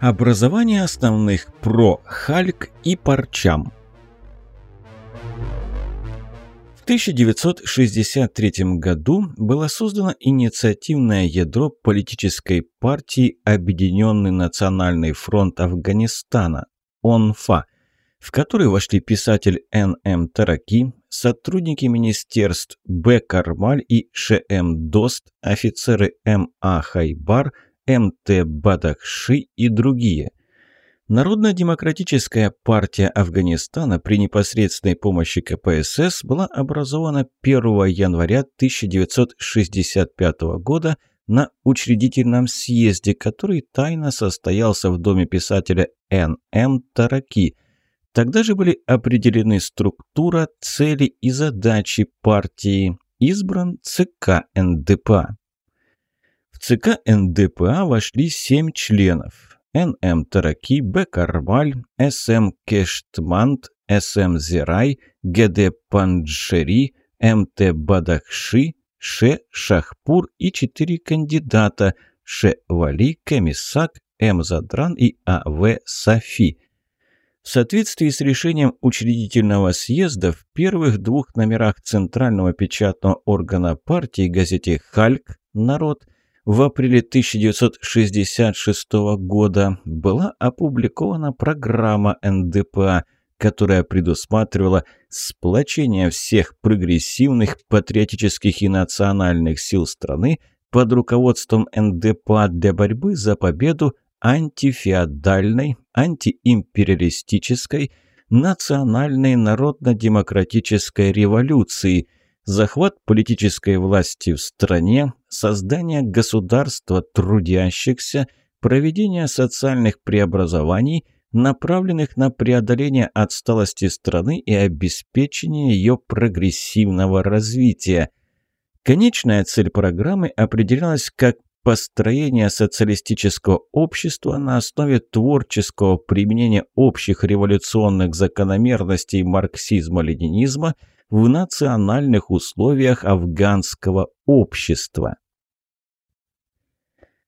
Образование основных ПРО «Хальк» и «Парчам». В 1963 году было создано инициативное ядро политической партии Объединенный национальный фронт Афганистана ОНФА, в который вошли писатель Н.М. Тараки, сотрудники министерств Б. Кармаль и Ш.М. Дост, офицеры М.А. Хайбар – МТ Бадахши и другие. Народно-демократическая партия Афганистана при непосредственной помощи КПСС была образована 1 января 1965 года на учредительном съезде, который тайно состоялся в доме писателя Н.М. Тараки. Тогда же были определены структура, цели и задачи партии. Избран ЦК НДПА. ЦК НДПА вошли семь членов. НМ Тараки, Б. Карваль, СМ Кештмант, СМ Зирай, ГД Панджшери, МТ Бадахши, Ш. Шахпур и четыре кандидата Ш. Вали, Камисак, М. Задран и А.В. Софи. В соответствии с решением учредительного съезда в первых двух номерах центрального печатного органа партии газете «Хальк. Народ» в апреле 1966 года была опубликована программа НДПА, которая предусматривала сплочение всех прогрессивных, патриотических и национальных сил страны под руководством НДПА для борьбы за победу антифеодальной, антиимпериалистической, национальной народно-демократической революции – захват политической власти в стране, создание государства трудящихся, проведение социальных преобразований, направленных на преодоление отсталости страны и обеспечение ее прогрессивного развития. Конечная цель программы определялась как построение социалистического общества на основе творческого применения общих революционных закономерностей марксизма-ленинизма – в национальных условиях афганского общества.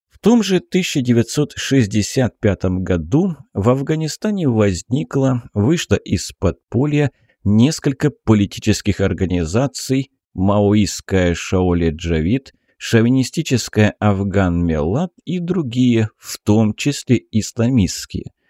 В том же 1965 году в Афганистане возникло, вышло из подполья несколько политических организаций Маоистская Шаоле Джавид, Шовинистическая Афган Мелат и другие, в том числе исламистские –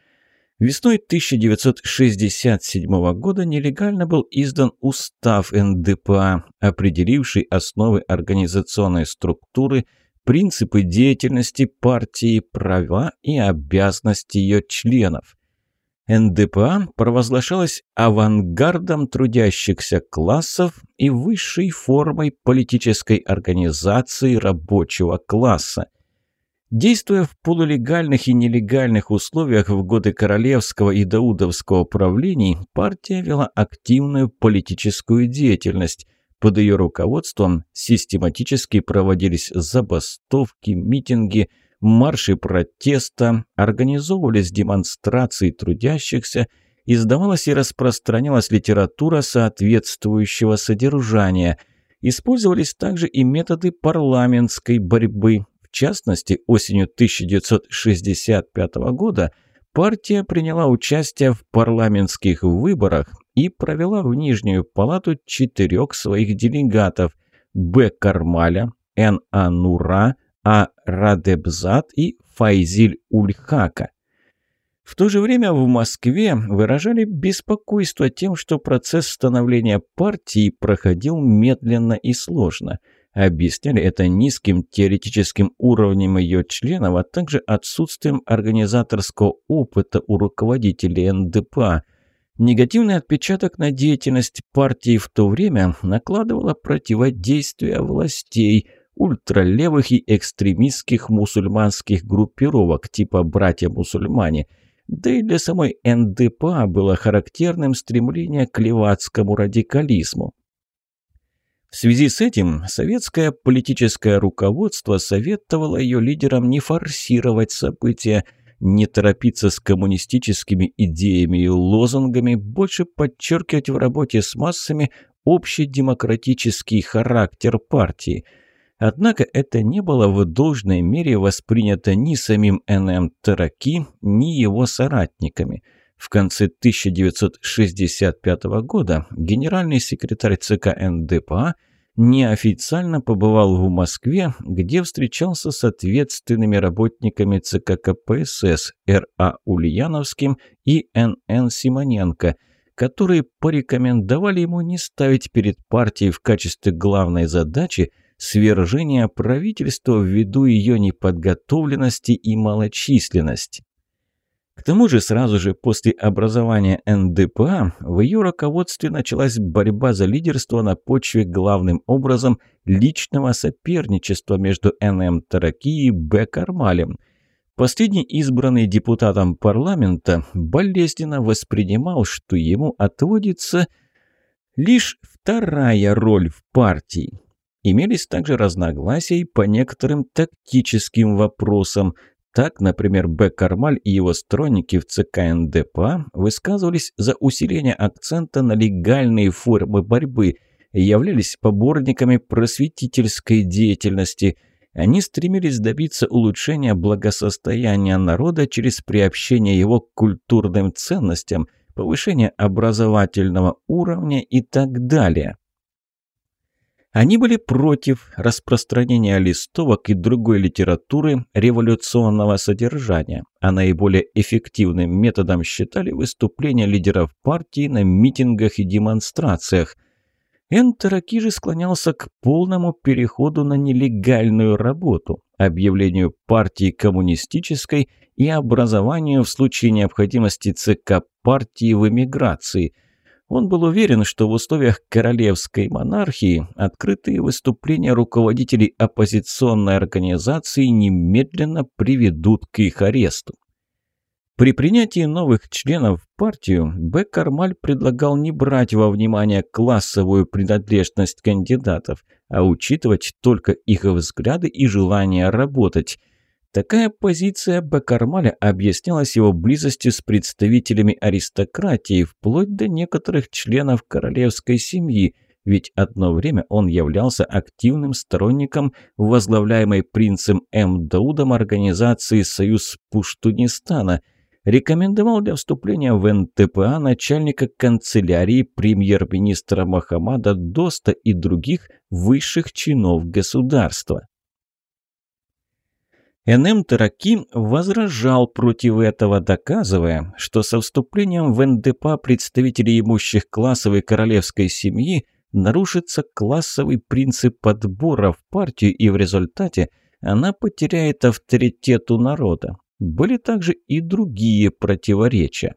Весной 1967 года нелегально был издан устав НДПА, определивший основы организационной структуры, принципы деятельности партии, права и обязанности ее членов. НДПА провозглашалась авангардом трудящихся классов и высшей формой политической организации рабочего класса – Действуя в полулегальных и нелегальных условиях в годы королевского и даудовского правлений, партия вела активную политическую деятельность. Под ее руководством систематически проводились забастовки, митинги, марши протеста, организовывались демонстрации трудящихся, издавалась и распространялась литература соответствующего содержания – Использовались также и методы парламентской борьбы, частности, осенью 1965 года партия приняла участие в парламентских выборах и провела в Нижнюю палату четырех своих делегатов Б. Кармаля, Н. Анура, А. Радебзат и Файзиль Ульхака. В то же время в Москве выражали беспокойство тем, что процесс становления партии проходил медленно и сложно – Объясняли это низким теоретическим уровнем ее членов, а также отсутствием организаторского опыта у руководителей НДПА. Негативный отпечаток на деятельность партии в то время накладывало противодействие властей, ультралевых и экстремистских мусульманских группировок типа «братья-мусульмане», да и для самой НДПА было характерным стремление к левацкому радикализму. В связи с этим советское политическое руководство советовало ее лидерам не форсировать события, не торопиться с коммунистическими идеями и лозунгами, больше подчеркивать в работе с массами общедемократический характер партии. Однако это не было в должной мере воспринято ни самим НМ Тараки, ни его соратниками. В конце 1965 года генеральный секретарь ЦК НДПА неофициально побывал в Москве, где встречался с ответственными работниками ЦК КПСС Р.А. Ульяновским и Н.Н. Симоненко, которые порекомендовали ему не ставить перед партией в качестве главной задачи свержения правительства ввиду ее неподготовленности и малочисленности. К тому же сразу же после образования НДПА в ее руководстве началась борьба за лидерство на почве главным образом личного соперничества между НМ Тараки и Б. Кармалем. Последний избранный депутатом парламента болезненно воспринимал, что ему отводится лишь вторая роль в партии. Имелись также разногласия по некоторым тактическим вопросам. Так, например, Б. Кармаль и его сторонники в ЦК НДПА высказывались за усиление акцента на легальные формы борьбы, являлись поборниками просветительской деятельности. Они стремились добиться улучшения благосостояния народа через приобщение его к культурным ценностям, повышение образовательного уровня и так далее. Они были против распространения листовок и другой литературы революционного содержания, а наиболее эффективным методом считали выступления лидеров партии на митингах и демонстрациях. Энтераки же склонялся к полному переходу на нелегальную работу, объявлению партии коммунистической и образованию в случае необходимости ЦК партии в эмиграции – он был уверен, что в условиях королевской монархии открытые выступления руководителей оппозиционной организации немедленно приведут к их аресту. При принятии новых членов в партию Б. Кармаль предлагал не брать во внимание классовую принадлежность кандидатов, а учитывать только их взгляды и желание работать – Такая позиция Бакармаля объяснялась его близостью с представителями аристократии, вплоть до некоторых членов королевской семьи, ведь одно время он являлся активным сторонником возглавляемой принцем М. Даудом организации «Союз Пуштунистана», рекомендовал для вступления в НТПА начальника канцелярии премьер-министра Махамада Доста и других высших чинов государства. НМ Тараки возражал против этого, доказывая, что со вступлением в НДПА представителей имущих классов и королевской семьи нарушится классовый принцип подбора в партию, и в результате она потеряет авторитет у народа. Были также и другие противоречия.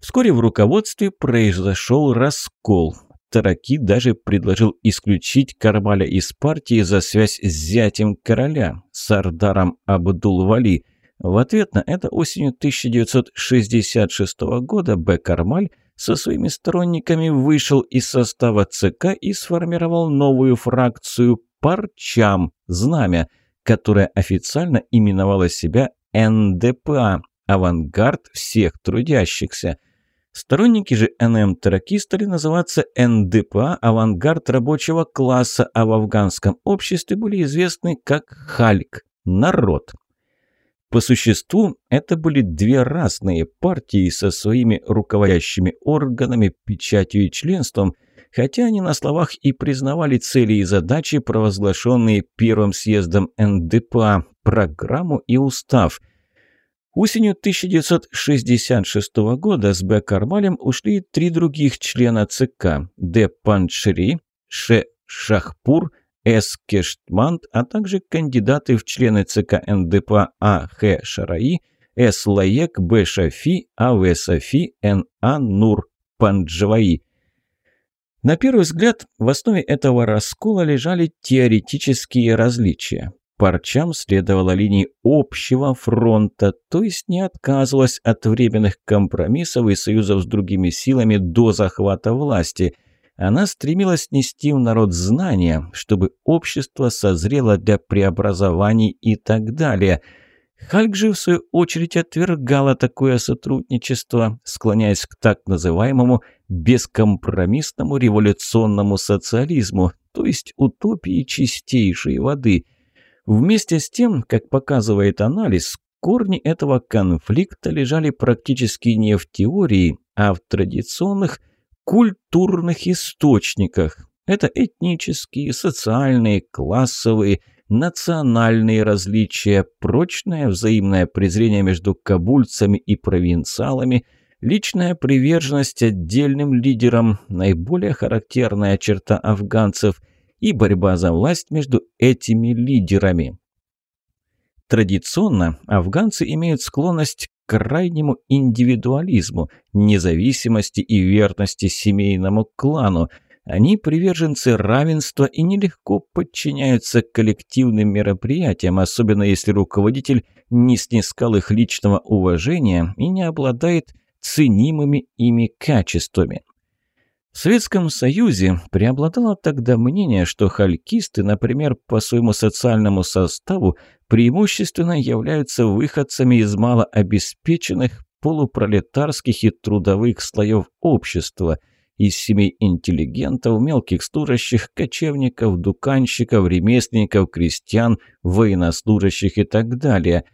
Вскоре в руководстве произошел раскол. Тараки даже предложил исключить Кармаля из партии за связь с зятем короля, Сардаром Абдул-Вали. В ответ на это осенью 1966 года Б. Кармаль со своими сторонниками вышел из состава ЦК и сформировал новую фракцию «Парчам» – «Знамя», которая официально именовала себя НДПА – «Авангард всех трудящихся». Сторонники же НМ-тараки стали называться НДПА «Авангард рабочего класса», а в афганском обществе были известны как «Хальк» – «Народ». По существу, это были две разные партии со своими руководящими органами, печатью и членством, хотя они на словах и признавали цели и задачи, провозглашенные Первым съездом НДПА, программу и устав – Осенью 1966 года с Б. Кармалем ушли три других члена ЦК – Д. Паншри, Ш. Шахпур, С. Кештмант, а также кандидаты в члены ЦК НДП А. Х. Шараи, С. Лаек, Б. Шафи, А. В. Сафи, Н. А. Нур Панджаваи. На первый взгляд, в основе этого раскола лежали теоретические различия. Парчам следовала линии общего фронта, то есть не отказывалась от временных компромиссов и союзов с другими силами до захвата власти. Она стремилась нести в народ знания, чтобы общество созрело для преобразований и так далее. Хальк же, в свою очередь, отвергала такое сотрудничество, склоняясь к так называемому бескомпромиссному революционному социализму, то есть утопии чистейшей воды. Вместе с тем, как показывает анализ, корни этого конфликта лежали практически не в теории, а в традиционных культурных источниках. Это этнические, социальные, классовые, национальные различия, прочное взаимное презрение между кабульцами и провинциалами, личная приверженность отдельным лидерам, наиболее характерная черта афганцев, и борьба за власть между этими лидерами. Традиционно афганцы имеют склонность к крайнему индивидуализму, независимости и верности семейному клану – они приверженцы равенства и нелегко подчиняются коллективным мероприятиям, особенно если руководитель не снискал их личного уважения и не обладает ценимыми ими качествами. В Советском Союзе преобладало тогда мнение, что халькисты, например, по своему социальному составу преимущественно являются выходцами из малообеспеченных полупролетарских и трудовых слоев общества – из семей интеллигентов, мелких служащих, кочевников, дуканщиков, ремесленников, крестьян, военнослужащих и так далее.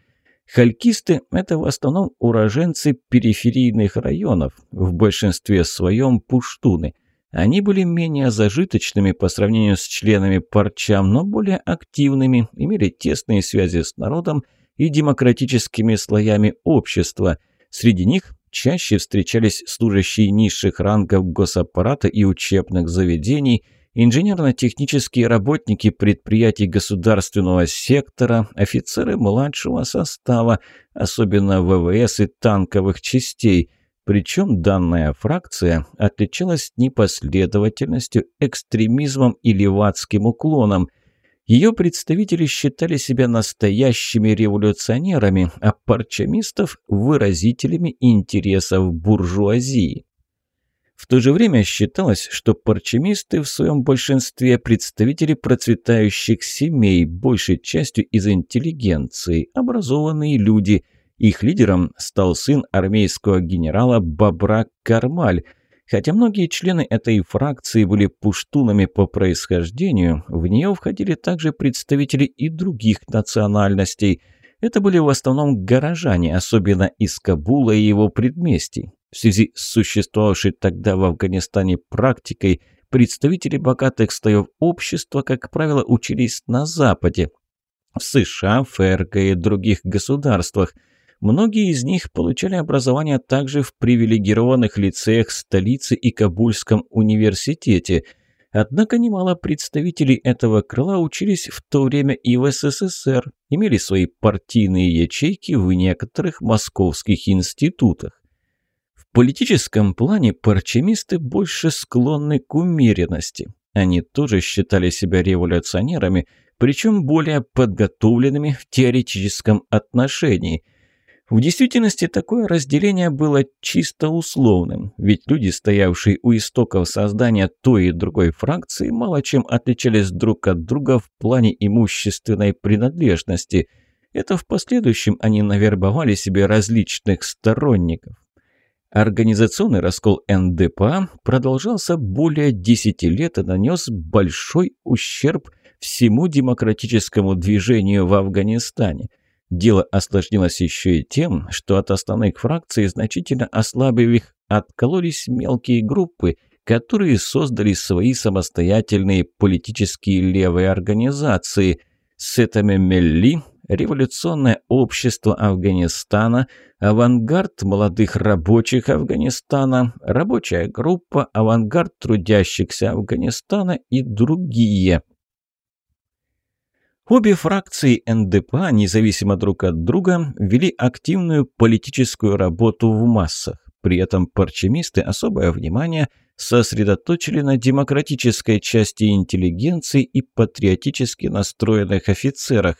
Халькисты – это в основном уроженцы периферийных районов, в большинстве своем пуштуны. Они были менее зажиточными по сравнению с членами парчам, но более активными, имели тесные связи с народом и демократическими слоями общества. Среди них чаще встречались служащие низших рангов госаппарата и учебных заведений, инженерно-технические работники предприятий государственного сектора, офицеры младшего состава, особенно ВВС и танковых частей. Причем данная фракция отличалась непоследовательностью, экстремизмом и левацким уклоном – ее представители считали себя настоящими революционерами, а парчамистов – выразителями интересов буржуазии. В то же время считалось, что парчамисты в своем большинстве представители процветающих семей, большей частью из интеллигенции, образованные люди. Их лидером стал сын армейского генерала Бабра Кармаль – Хотя многие члены этой фракции были пуштунами по происхождению, в нее входили также представители и других национальностей. Это были в основном горожане, особенно из Кабула и его предместий. В связи с существовавшей тогда в Афганистане практикой, представители богатых слоев общества, как правило, учились на Западе, в США, ФРГ и других государствах – Многие из них получали образование также в привилегированных лицеях столицы и Кабульском университете. Однако немало представителей этого крыла учились в то время и в СССР, имели свои партийные ячейки в некоторых московских институтах. Политическом плане парчемисты больше склонны к умеренности. Они тоже считали себя революционерами, причем более подготовленными в теоретическом отношении – в действительности такое разделение было чисто условным, ведь люди, стоявшие у истоков создания той и другой фракции, мало чем отличались друг от друга в плане имущественной принадлежности. Это в последующем они навербовали себе различных сторонников. Организационный раскол НДПА продолжался более 10 лет и нанес большой ущерб всему демократическому движению в Афганистане – Дело осложнилось еще и тем, что от основных фракций, значительно ослабив их, откололись мелкие группы, которые создали свои самостоятельные политические левые организации. Сетами Мелли, Революционное общество Афганистана, Авангард молодых рабочих Афганистана, Рабочая группа, Авангард трудящихся Афганистана и другие – Обе фракции НДПА, независимо друг от друга, вели активную политическую работу в массах. При этом парчемисты особое внимание сосредоточили на демократической части интеллигенции и патриотически настроенных офицерах.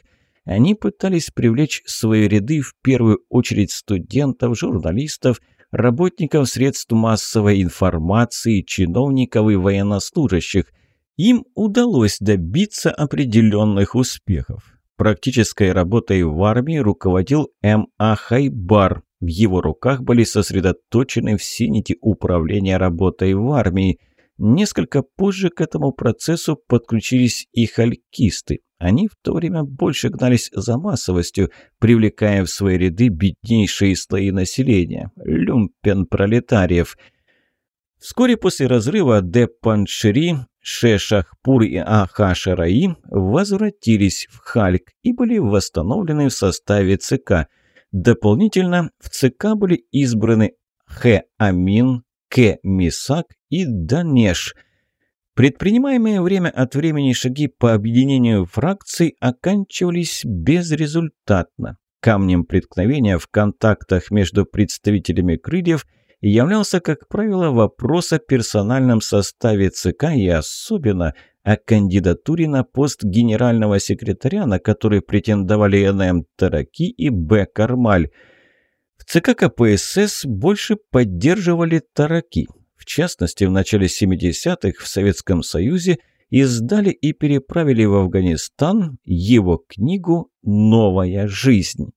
Они пытались привлечь в свои ряды в первую очередь студентов, журналистов, работников средств массовой информации, чиновников и военнослужащих – им удалось добиться определенных успехов. Практической работой в армии руководил М.А. Хайбар. В его руках были сосредоточены все нити управления работой в армии. Несколько позже к этому процессу подключились и халькисты. Они в то время больше гнались за массовостью, привлекая в свои ряды беднейшие слои населения – люмпен-пролетариев. Вскоре после разрыва Депаншири, Шешахпур и Ахашараи возвратились в Хальк и были восстановлены в составе ЦК. Дополнительно в ЦК были избраны Хэ Амин, К. Мисак и Данеш. Предпринимаемые время от времени шаги по объединению фракций оканчивались безрезультатно. Камнем преткновения в контактах между представителями крыльев являлся, как правило, вопрос о персональном составе ЦК и особенно о кандидатуре на пост генерального секретаря, на который претендовали НМ Тараки и Б. Кармаль. В ЦК КПСС больше поддерживали Тараки. В частности, в начале 70-х в Советском Союзе издали и переправили в Афганистан его книгу «Новая жизнь».